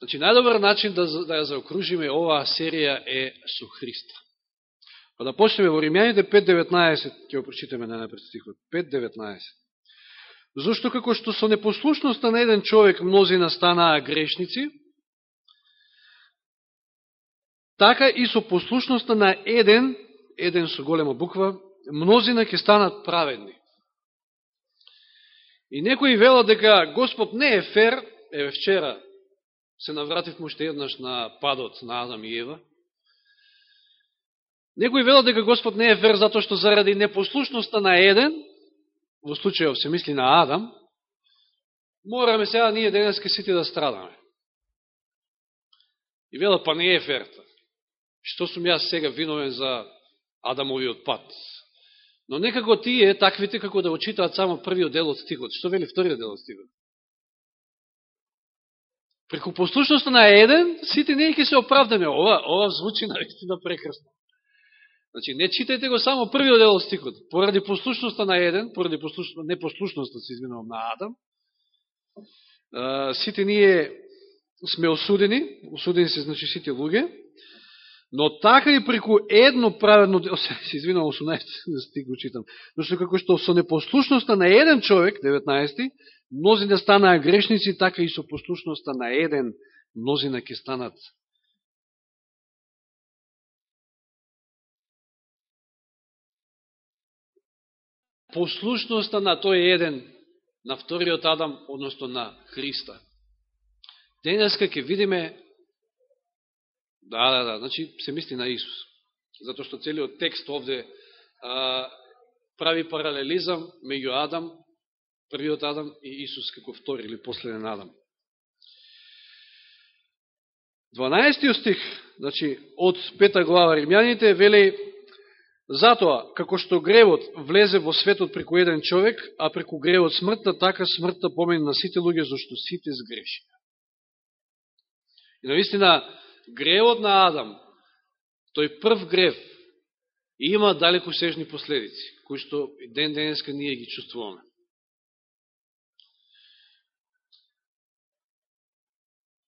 Значи, најдобар начин да, да ја заокружиме оваа серија е со Христа. Па да почнеме во Римјаните 5.19, ќе го прочитаме на напред стихот. 5.19. Зошто како што со непослушноста на еден човек мнози станаа грешници, така и со послушноста на еден, еден со голема буква, мнозина ќе станат праведни. И некои велат дека Господ не е фер, еве вчера се навративме уште еднаш на падот на Адам и Ева. Некои велат дека Господ не е вер затоа што заради непослушноста на еден, во случајов се мисли на Адам, мораме сега ние денеска сите да страдаме. И велат, па не е верта. Што сум јас сега виновен за Адамовиот пат? Но некако тие, таквите, како да очитаат само првиот дел од стихот. Што вели вториот дел од стихот? Преку послушноста на еден, сите ние ќе се оправдаме. Ова, ова звучи наистина прекрасно. Значи, не читајте го само првиот дел од стихот. Поради послушноста на еден, поради послушноста, непослушноста, се извинувам, на Адам, сите ние сме осудени, осудени се значи сите луѓе, но така и преку едно праведно, се извинувам, 18 стих го читам, но што како што со непослушноста на еден човек, 19 мнозина да станаа грешници, така и со послушноста на еден, мнозина ќе станат послушноста на тој еден, на вториот Адам, односно на Христа. Денеска ќе видиме, да, да, да, значи се мисли на Исус, затоа што целиот текст овде а, прави паралелизам меѓу Адам првиот Адам и Исус како втори или последен Адам. 12 стих, значи, од пета глава Римјаните, вели, затоа, како што гревот влезе во светот преку еден човек, а преку гревот смртта, така смртта помени на сите луѓе, зашто сите сгреши. И наистина, гревот на Адам, тој прв грев, има далеко сежни последици, кои што ден денеска ние ги чувствуваме.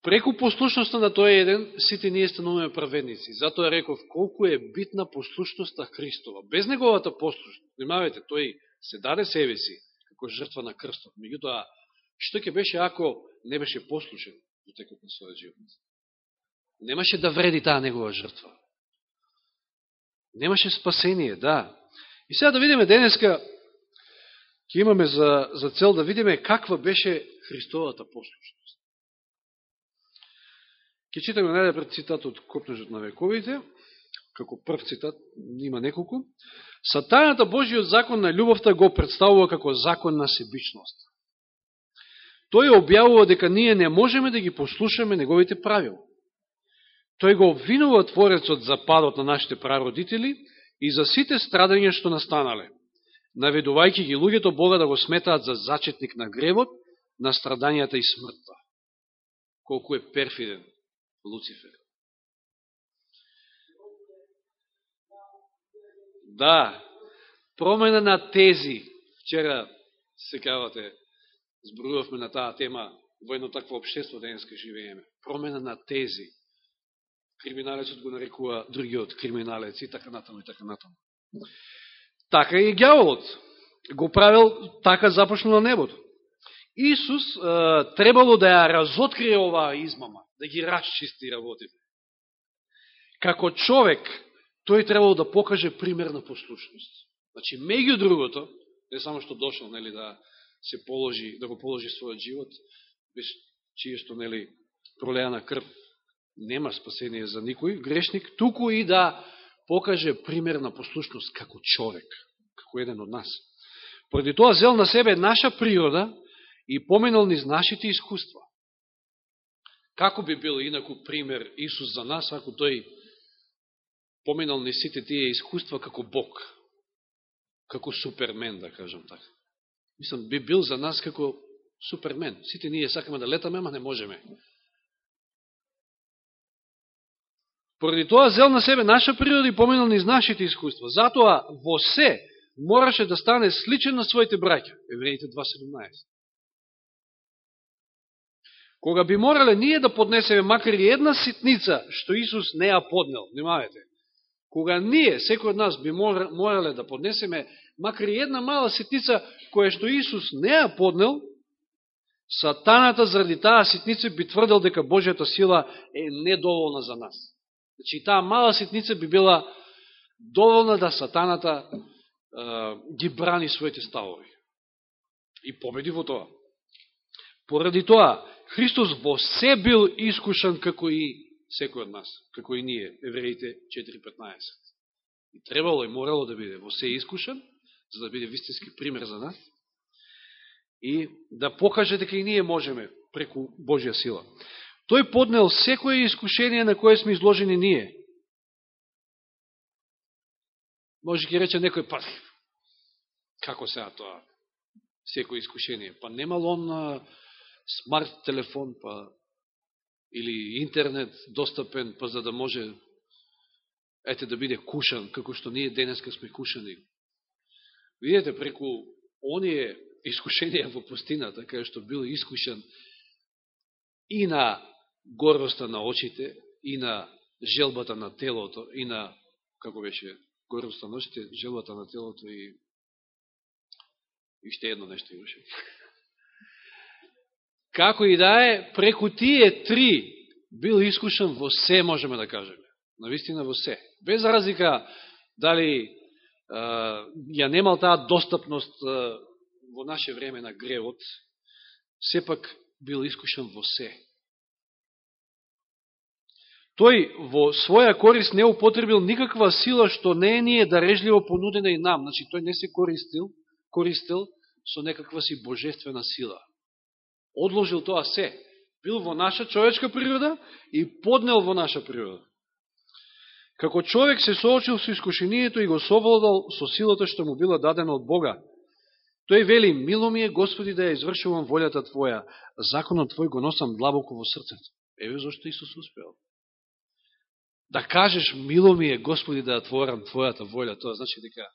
Преку послушноста на тој еден, сите ние стануваме праведници. Затоа реков, колку е битна послушноста Христова. Без неговата послушност, внимавайте, тој се даде себе си, како жртва на крстот. Меѓутоа, што ќе беше ако не беше послушен во текот на својот живот? Немаше да вреди таа негова жртва. Немаше спасение, да. И сега да видиме денеска, ќе имаме за, за цел да видиме каква беше Христовата послушност. Ке читаме најдепред цитат од Копнежот на вековите, како прв цитат, има неколку. Сатајната Божиот закон на љубовта го представува како закон на себичност. Тој објавува дека ние не можеме да ги послушаме неговите правила. Тој го обвинува Творецот за падот на нашите прародители и за сите страдања што настанале, наведувајќи ги луѓето Бога да го сметаат за зачетник на гревот, на страдањата и смртта. Колку е перфиден Луцифер. Да, промена на тези. Вчера, се кавате, зборувавме на таа тема во едно такво обшество денеска живееме. Промена на тези. Криминалецот го нарекува другиот криминалец и така натаму и така натаму. Така и гјаволот. Го правил така започно небото. Исус е, требало да ја разоткрие оваа измама да ги расчисти работите. Како човек, тој требало да покаже пример на послушност. Значи, меѓу другото, не само што дошол, нели, да се положи, да го положи својот живот, без чие што, нели, пролеа на крв, нема спасение за никој грешник, туку и да покаже пример на послушност како човек, како еден од нас. Поради тоа зел на себе наша природа и поменал низ нашите искуства. Како би бил инаку пример Исус за нас, ако тој поменал ни сите тие искуства како Бог, како супермен, да кажам така. Мислам, би бил за нас како супермен. Сите ние сакаме да летаме, ама не можеме. Поради тоа зел на себе наша природа и поменал низ нашите искуства. Затоа во се мораше да стане сличен на своите браќа. Евреите 2.17 кога би морале ние да поднесеме макар и една ситница, што Исус не ја поднел, внимавете, кога ние, секој од нас, би морале да поднесеме макар и една мала ситница, која што Исус не ја поднел, сатаната заради таа ситница би тврдел дека Божјата сила е недоволна за нас. Значи, таа мала ситница би била доволна да сатаната е, ги брани своите ставови. И победи во тоа. Поради тоа, Христос во се бил искушан како и секој од нас, како и ние, евреите 4.15. И требало и морало да биде во се искушан, за да биде вистински пример за нас, и да покаже дека и ние можеме преку Божја сила. Тој поднел секој искушение на кое сме изложени ние. Може ќе рече некој пат, како сега тоа, секој искушение? Па немал он смарт телефон, па или интернет достапен, па за да може ете да биде кушан, како што ние денеска сме кушани. Видете, преку оние искушенија во пустината, кај што бил искушен и на горвоста на очите, и на желбата на телото, и на, како беше, горвоста на очите, желбата на телото и и ще едно нешто имаше. Како и да е, преку тие три бил искушен во се, можеме да кажеме. Навистина во се. Без разлика дали ја немал таа достапност во наше време на гревот, сепак бил искушен во се. Тој во своја корист не употребил никаква сила што не е ние дарежливо понудена и нам. Значи, тој не се користил, користил со некаква си божествена сила. Одложил тоа се. Бил во наша човечка природа и поднел во наша природа. Како човек се соочил со искушението и го совладал со силата што му била дадена од Бога. Тој вели, мило ми е, Господи, да ја извршувам волјата Твоја, законот Твој го носам длабоко во срцето. Еве зашто Исус успеал. Да кажеш, мило ми е, Господи, да ја творам Твојата волја, тоа значи дека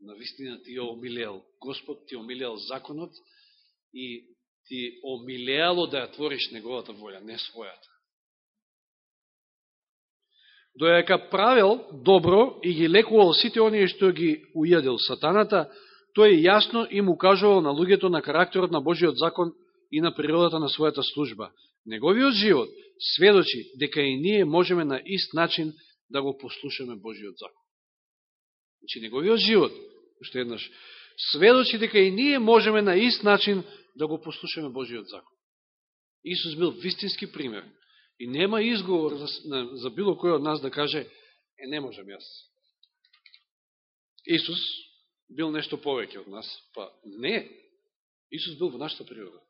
на вистина ти ја омилел. Господ ти омилел законот и ти омилеало да ја твориш неговата волја, не својата доека правил добро и ги лекувал сите оние што ги ујадил сатаната, тој јасно им укажувал на луѓето на карактерот на Божиот закон и на природата на својата служба. Неговиот живот сведочи дека и ние можеме на ист начин да го послушаме Божиот закон. Значи, неговиот живот, уште еднаш, сведочи дека и ние можеме на ист начин да го послушаме Божиот закон. Исус бил вистински пример И нема изговор за, за било кој од нас да каже, е, не можам јас. Исус бил нешто повеќе од нас. Па не, Исус бил во нашата природа.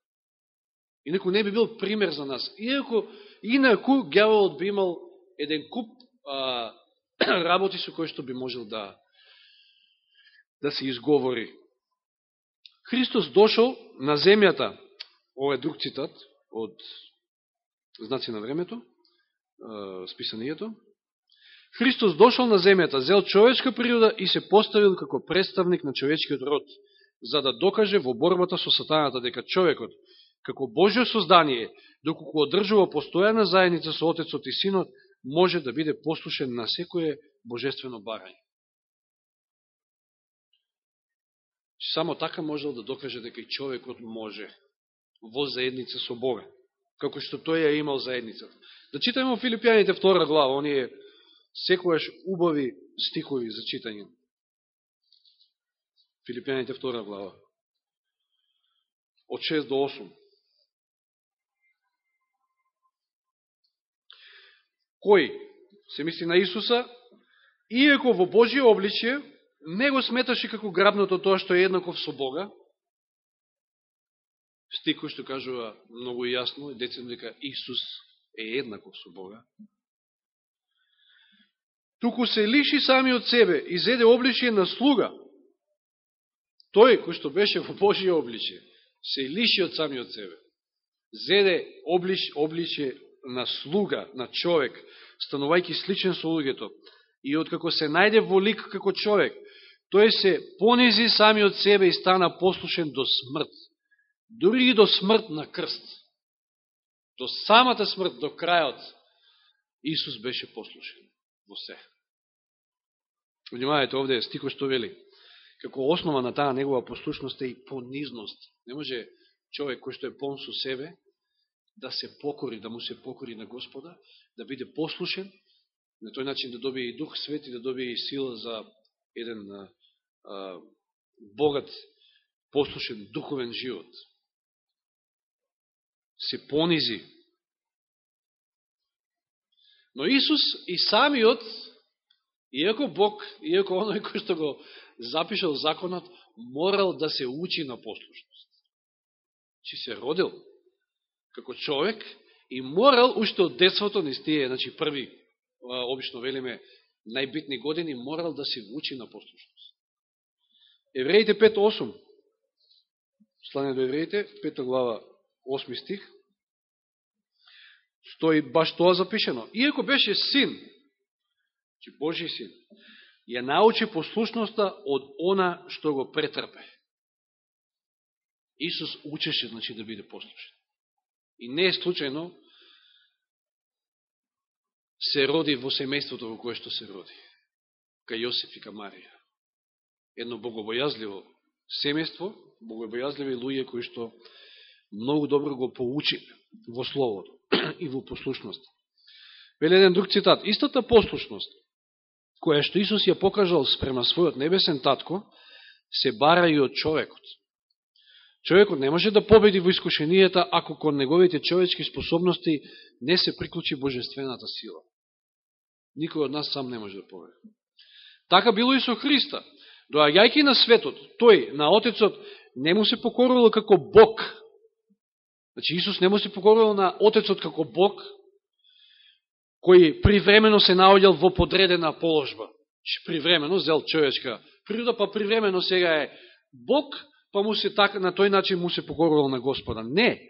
Инако не би бил пример за нас. Иако, инако гјаволот би имал еден куп а, работи со кои што би можел да да се изговори. Христос дошол на земјата, ова е друг цитат од знаци на времето, списанието. Христос дошол на земјата, зел човечка природа и се поставил како представник на човечкиот род, за да докаже во борбата со сатаната дека човекот, како Божјо создание, доколку одржува постојана заедница со Отецот и Синот, може да биде послушен на секое божествено барање. Само така можел да докаже дека и човекот може во заедница со Бога како што тој ја имал заедницата. Да читаме во Филипијаните втора глава, оние секојаш убави стихови за читање. Филипијаните втора глава. Од 6 до 8. Кој се мисли на Исуса, иеко во Божие обличие, не го сметаше како грабното тоа што е еднаков со Бога, стик кој што кажува многу јасно, децем дека Исус е еднаков со Бога. Туку се лиши сами од себе и зеде обличие на слуга. Тој кој што беше во Божие обличие, се лиши од сами од себе. Зеде облич, обличие на слуга, на човек, станувајќи сличен со луѓето. И откако се најде во лик како човек, тој се понизи сами од себе и стана послушен до смрт дури и до смрт на крст. До самата смрт, до крајот, Исус беше послушен во се. Внимавајте, овде стико што вели. Како основа на таа негова послушност е и понизност. Не може човек кој што е пон со себе да се покори, да му се покори на Господа, да биде послушен, на тој начин да добие и Дух Свет и да добие и сила за еден а, а, богат, послушен, духовен живот. Се понизи. Но Исус и самиот, иако Бог, иако оној кој што го запишал законот, морал да се учи на послушност. Чи се родил како човек и морал уште од детството, не стие, значи први, обично велиме, најбитни години, морал да се вучи на послушност. Евреите 5.8 Слане до Евреите, 5 глава, 8 стих, стои баш тоа запишено. Иако беше син, че Божи син, ја научи послушноста од она што го претрпе. Исус учеше, значи, да биде послушен. И не е случајно се роди во семејството во кое што се роди. Кај Јосиф и кај Марија. Едно богобојазливо семејство, богобојазливи луѓе кои што многу добро го поучи во Словото и во послушност. Вели еден друг цитат. Истата послушност, која што Исус ја покажал спрема својот небесен татко, се бара и од човекот. Човекот не може да победи во искушенијата ако кон неговите човечки способности не се приклучи божествената сила. Никој од нас сам не може да победи. Така било и со Христа. Доаѓајќи на светот, тој, на Отецот, не му се покорувал како Бог. Значи, Исус не му се покорувал на Отецот како Бог, кој привремено се наоѓал во подредена положба. Че привремено зел човечка природа, па привремено сега е Бог, па му се така, на тој начин му се покорувал на Господа. Не.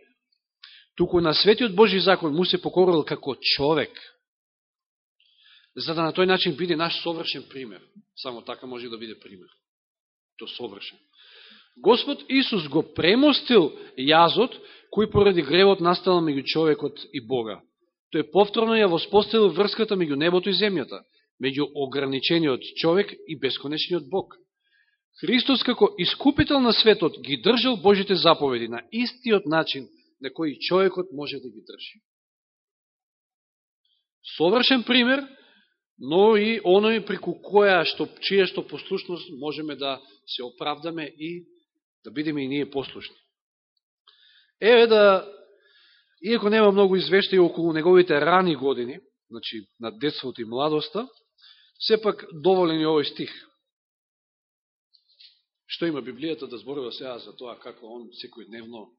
Туку на светиот Божи закон му се покорувал како човек, за да на тој начин биде наш совршен пример. Само така може да биде пример. То совршен. Господ Исус го премостил јазот, кој поради гревот настал меѓу човекот и Бога. Тој повторно ја воспоставил врската меѓу небото и земјата, меѓу ограничениот човек и бесконечниот Бог. Христос како искупител на светот ги држал Божите заповеди на истиот начин на кој човекот може да ги држи. Совршен пример, но и оној преку која што, чија што послушност можеме да се оправдаме и да бидеме и ние послушни. Еве да, иако нема многу извештаи околу неговите рани години, значи на детството и младоста, сепак доволен е овој стих. Што има Библијата да зборува сега за тоа како он секој дневно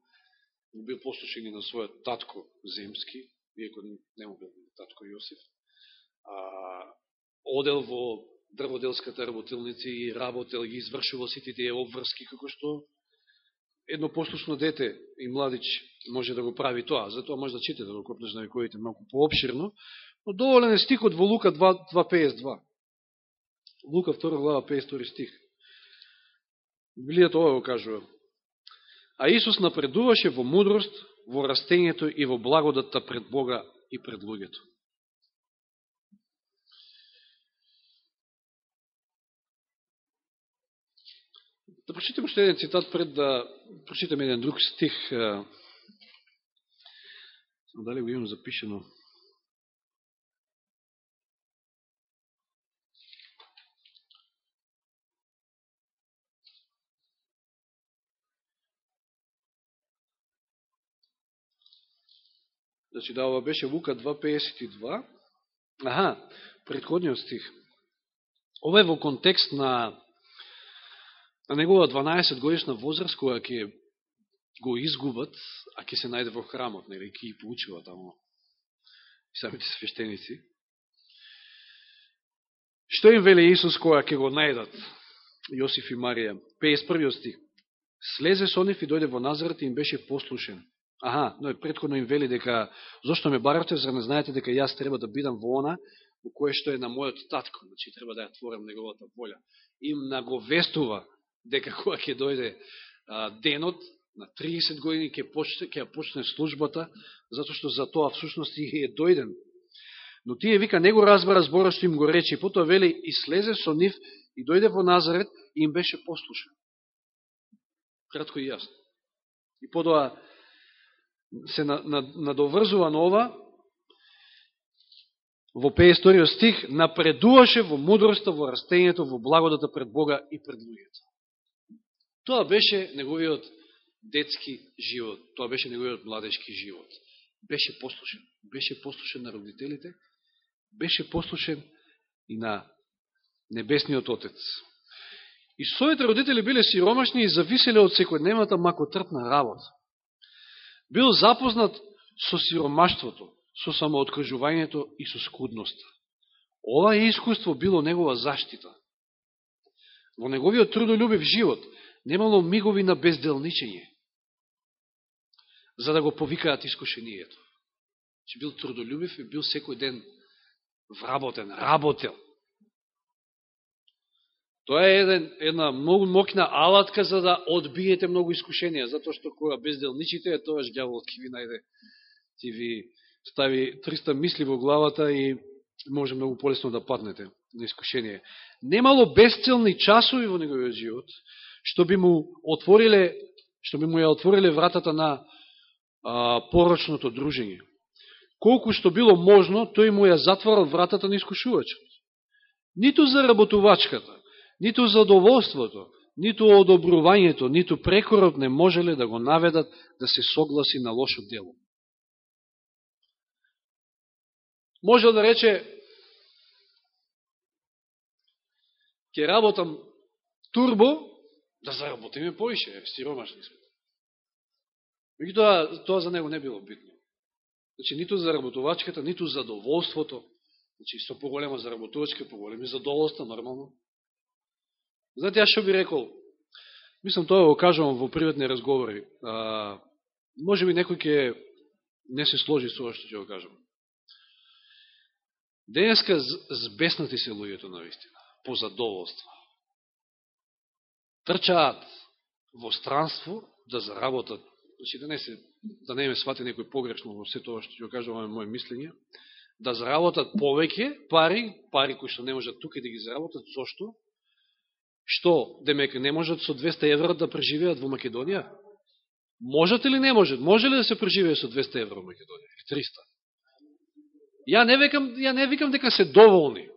бил послушен на својот татко земски, иако не му бил татко Јосиф, а, одел во дрводелската работилница и работел ги извршувал сите тие обврски како што едно послушно дете и младич може да го прави тоа. Затоа може да чите да го копнеш на вековите малку пообширно, но доволен е стикот во Лука 2.52. Лука 2 глава 52 стих. Библијата ова го кажува. А Исус напредуваше во мудрост, во растењето и во благодатта пред Бога и пред луѓето. Да прочитаме уште еден цитат пред да прочитаме еден друг стих. Дали го имам запишено? Значи, да, ова беше Лука 2.52. Аха, предходниот стих. Ова е во контекст на, на негова 12 годишна возраст, која ќе го изгубат, а ќе се најде во храмот, нели, ќе ја поучува тамо самите свештеници. Што им веле Исус која ќе го најдат Јосиф и Марија? 51 стих. Слезе со нив и дојде во Назарет и им беше послушен. Аха, но предходно им вели дека зошто ме барате, за не знаете дека јас треба да бидам во она, во кое што е на мојот татко, значи треба да ја творам неговата воља. Им наговестува дека кога ќе дојде а, денот, на 30 години ќе почне, ќе почне службата, затоа што за тоа всушност и е дојден. Но тие вика не го разбара збора што им го рече, потоа вели и слезе со нив и дојде во Назарет и им беше послушен. Кратко и јасно. И подоа се надоврзува на ова, во 52 стих, напредуваше во мудроста, во растењето, во благодата пред Бога и пред луѓето. Тоа беше неговиот детски живот, тоа беше неговиот младежки живот. Беше послушен. Беше послушен на родителите, беше послушен и на Небесниот Отец. И своите родители биле сиромашни и зависеле од секојдневната макотрпна работа. Бил запознат со сиромаштвото, со самооткажувањето и со скудноста. Ова искуство било негова заштита. Во неговиот трудолюбив живот немало мигови на безделничење, за да го повикаат искушението. Че бил трудолюбив и бил секој ден вработен, работел. Тоа е еден, една многу мокна алатка за да одбиете многу искушенија, затоа што кога безделничите, тоа гјаволот ќе ви најде, ти ви стави 300 мисли во главата и може многу полесно да паднете на искушение. Немало безцелни часови во неговиот живот, што би му отвориле, што би му ја отвориле вратата на а, порочното дружење. Колку што било можно, тој му ја затворал вратата на искушувачот. Ниту за работувачката, ниту за доволството, ниту одобрувањето, ниту прекорот не можеле да го наведат да се согласи на лошо дело. Може да рече, ќе работам турбо, да заработиме поише, сиромашни сме. Меѓутоа, тоа, за него не било битно. Значи, ниту за работувачката, ниту задоволството. Значи, со поголема заработувачка, поголеми задоволство, нормално. Знаете, јас што би рекол? Мислам, тоа го кажувам во приветни разговори. А, може би некој ќе не се сложи со што ќе го кажам. Денеска збеснати се луѓето на вистина, по задоволство. Трчаат во странство да заработат значи да не се да не ме свати некој погрешно во се тоа што ќе кажуваме моје мислење, да заработат повеќе пари, пари кои што не можат тука да ги заработат, зошто? Што, демека, не можат со 200 евра да преживеат во Македонија? Можат или не можат? Може ли да се преживее со 200 евра во Македонија? 300? Ја не, викам, ја не викам дека се доволни.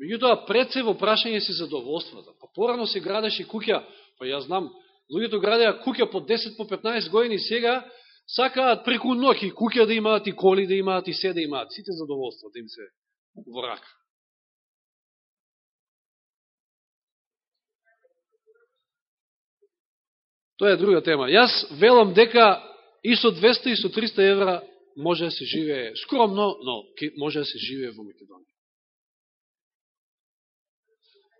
Меѓутоа, пред се во прашање си задоволствата. Да Порано се градеше куќа, па ја знам, Луѓето градеа куќа по 10, по 15 години, сега сакаат преку ноќи куќа да имаат и коли да имаат и се да имаат. Сите задоволства да им се во рака. Тоа е друга тема. Јас велам дека и со 200 и со 300 евра може да се живее скромно, но може да се живее во Македонија.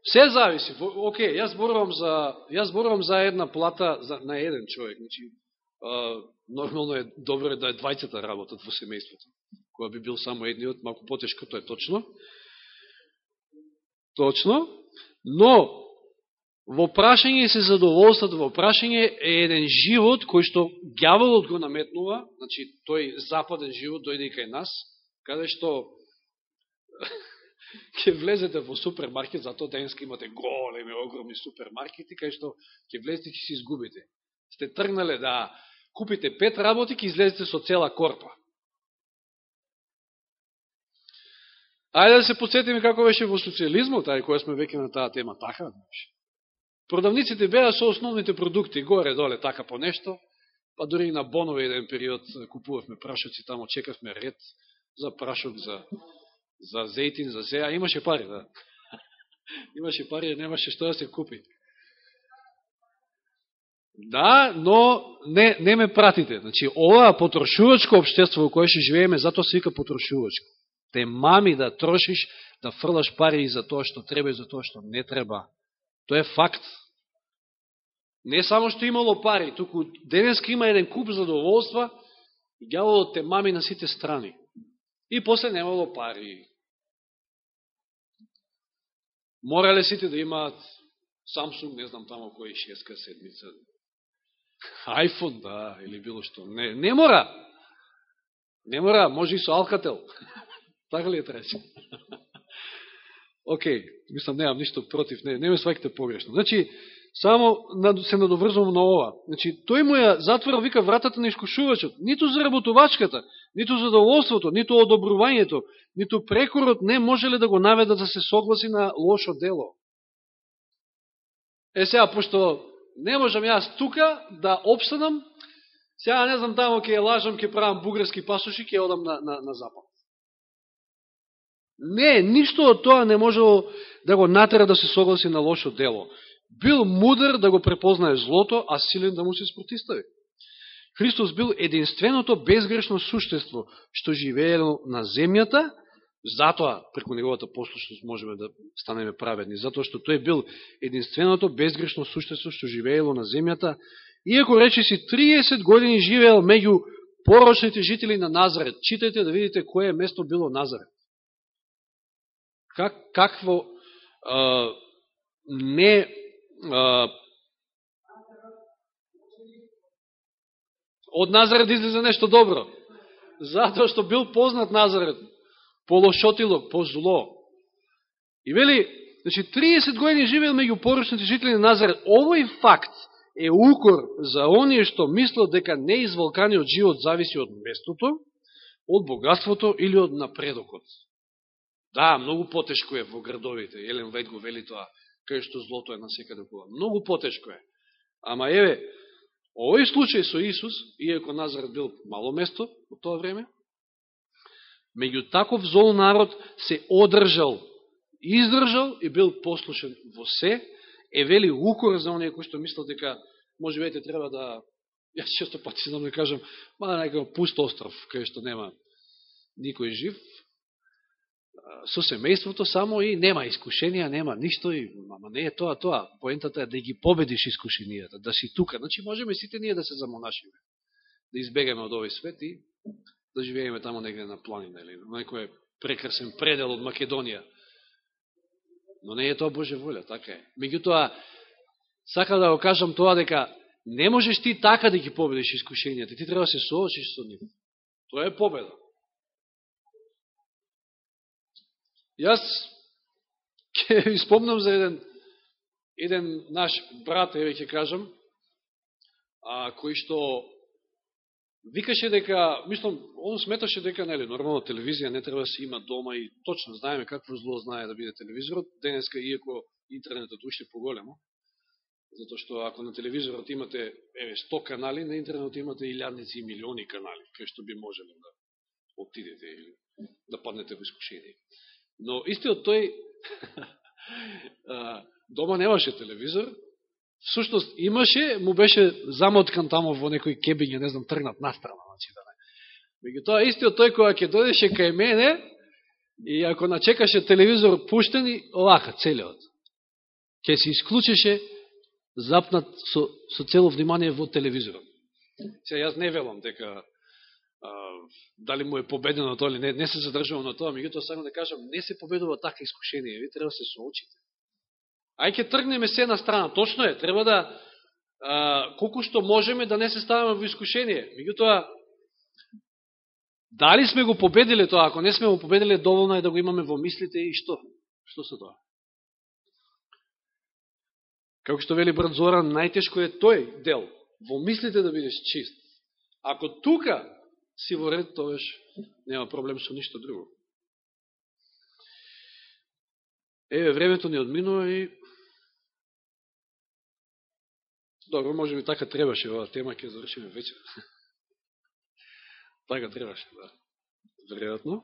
Се зависи. Океј, јас зборувам за јас зборувам за една плата за, на еден човек, значи а, нормално е добро е да е двајцата работат во семејството. Кога би бил само едниот, малку потешко, тоа е точно. Точно, но во прашање се задоволството, во прашање е еден живот кој што ѓаволот го наметнува, значи тој западен живот дојде и кај нас, каде што ќе влезете во супермаркет, зато денеска имате големи, огромни супермаркети, кај што ќе влезете и ќе се изгубите. Сте тргнале да купите пет работи, ќе излезете со цела корпа. Ајде да се подсетиме како беше во социализмот, ај која сме веќе на таа тема, така? Продавниците беа со основните продукти, горе-доле, така по нешто, па дори и на бонове еден период купувавме прашоци, тамо чекавме ред за прашок, за за зејтин за се, а имаше пари, да. Имаше пари, немаше што да се купи. Да, но не, не ме пратите. Значи, ова потрошувачко обштество во кое ще живееме, затоа се вика потрошувачко. Те мами да трошиш, да фрлаш пари за тоа што треба и за тоа што не треба. Тоа е факт. Не само што имало пари, туку денеска има еден куп задоволства и гјаволот те мами на сите страни. И после немало пари. Морале сите да имаат Samsung, не знам тамо кој шеска седмица. iPhone, да, или било што. Не, не мора. Не мора, може и со Alcatel. така ли е трече? Океј, мислам, немам ништо против, не, не ме сваките погрешно. Значи, само се надоврзувам на ова. Значи, тој му ја затворил, вика, вратата на искушувачот. Ниту за работувачката, ниту задоволството, ниту одобрувањето, ниту прекорот не можеле да го наведат да се согласи на лошо дело. Е сега, пошто не можам јас тука да обстанам, сега не знам тамо ќе лажам, ќе правам бугарски пасоши, ќе одам на, на, на запад. Не, ништо од тоа не можело да го натера да се согласи на лошо дело. Бил мудр да го препознае злото, а силен да му се спротистави. Христос бил единственото безгрешно суштество што живеело на земјата, затоа преку неговата послушност можеме да станеме праведни, затоа што тој бил единственото безгрешно суштество што живеело на земјата, иако рече си 30 години живеел меѓу порочните жители на Назарет. Читајте да видите кое место било Назарет. Как, какво а, не а, од Назарет излезе нешто добро. Затоа што бил познат Назарет по лошотилок, по зло. И вели, значи 30 години живеел меѓу порочните жители на Назарет. Овој факт е укор за оние што мислат дека неизволканиот живот зависи од местото, од богатството или од напредокот. Да, многу потешко е во градовите. Елен Вајд го вели тоа, кај што злото е насекаде кола. Многу потешко е. Ама еве, овој случај со Исус, иако Назарет бил мало место во тоа време, меѓу таков зол народ се одржал, издржал и бил послушен во се, е вели укор за оние кои што мислат дека може вете треба да јас често пати знам да кажам, мада некако пуст остров, кај што нема никој жив, со семејството само и нема искушенија, нема ништо, и, ама не е тоа, тоа. Поентата е да ги победиш искушенијата, да си тука. Значи можеме сите ние да се замонашиме, да избегаме од овој свет и да живееме тамо негде на планина или на некој прекрасен предел од Македонија. Но не е тоа Божја воля, така е. Меѓутоа, сакам да го кажам тоа дека не можеш ти така да ги победиш искушенијата, ти треба да се соочиш со нив. Тоа е победа. Јас ќе ви спомнам за еден, еден наш брат, еве ќе кажам, а, кој што викаше дека, мислам, он сметаше дека, нели, нормално телевизија не треба да се има дома и точно знаеме какво зло знае да биде телевизорот, денеска, иако интернетот уште поголемо, затоа што ако на телевизорот имате, еве, 100 канали, на интернетот имате илјадници и милиони канали, кај што би можеле да отидете или да паднете во искушение. Но истиот тој дома немаше телевизор, всушност имаше, му беше замоткан тамо во некој кебиње, не знам, тргнат настрана, значи да не. Меѓу тоа истиот тој која ќе дојдеше кај мене и ако начекаше телевизор пуштен и овака целиот, ќе се исклучеше запнат со, со цело внимание во телевизорот. Се јас не велам дека дали му е победено тоа или не, не се задржувам на тоа, меѓутоа само да кажам, не се победува така искушение, ви треба да се соочите. Ај ќе тргнеме се на страна, точно е, треба да, а, колку што можеме да не се ставаме во искушение. Меѓутоа, дали сме го победиле тоа, ако не сме го победиле, доволно е да го имаме во мислите и што? Што се тоа? Како што вели брат Зоран, најтешко е тој дел, во мислите да бидеш чист. Ако тука си во ред, тоаш нема проблем со ништо друго. Еве, времето ни одминува и... Добро, може би така требаше оваа тема, ќе завршиме вечер. така требаше, да. Веројатно.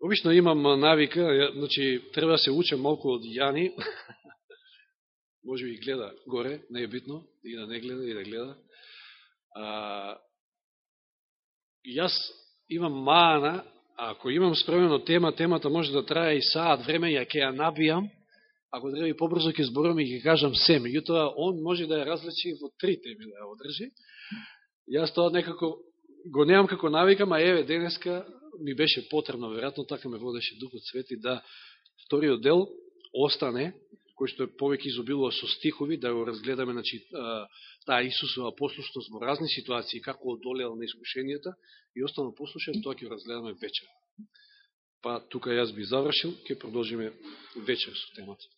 Обично имам навика, значи, треба да се учам малку од Јани. може би гледа горе, не е битно, и да не гледа, и да гледа. А, јас имам маана, ако имам спремено тема, темата може да трае и саат време, ја ќе ја набијам, ако треба и побрзо ќе зборам и ќе кажам се, меѓутоа он може да ја различи во три теми да ја одржи. Јас тоа некако го немам како навика, а еве денеска ми беше потребно, веројатно така ме водеше Духот Свети, да вториот дел остане, кој што е повеќе изобилува со стихови, да го разгледаме значи, таа Исусова послушност во разни ситуации, како одолел на искушенијата и останал послушен, тоа ќе разгледаме вечер. Па тука јас би завршил, ќе продолжиме вечер со темата.